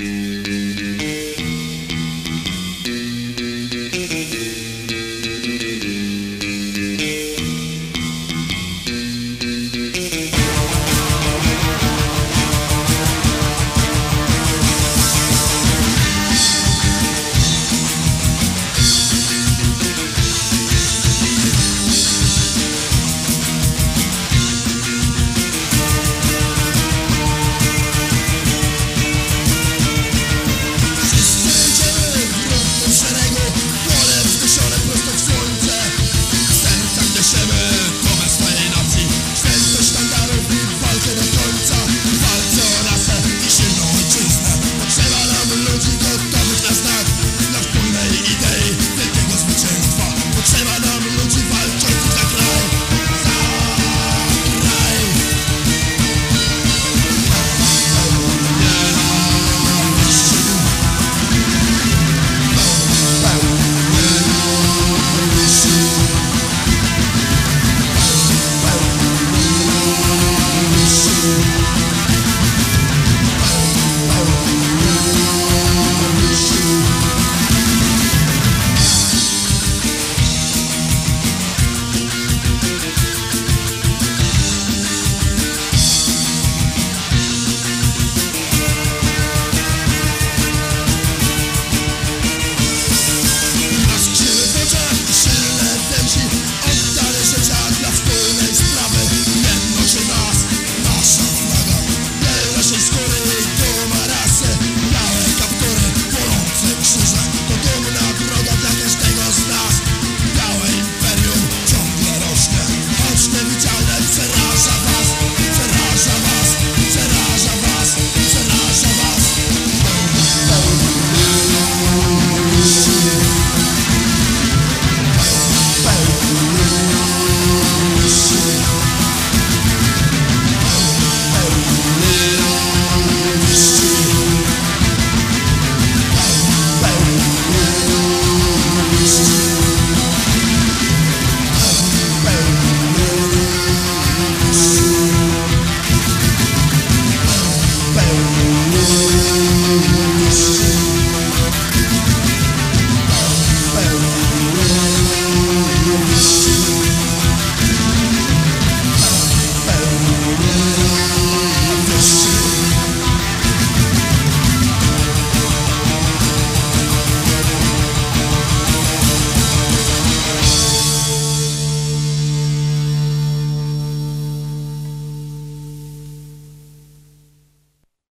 Música